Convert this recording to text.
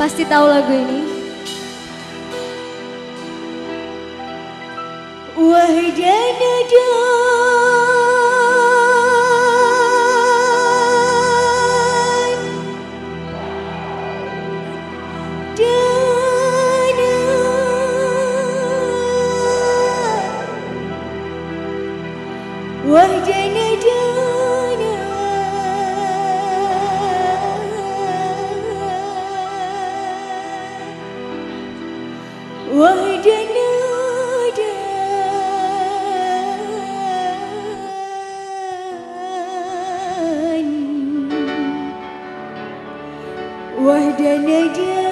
Pasti tahu lagu ini. Wahdanada Wahdana I need you.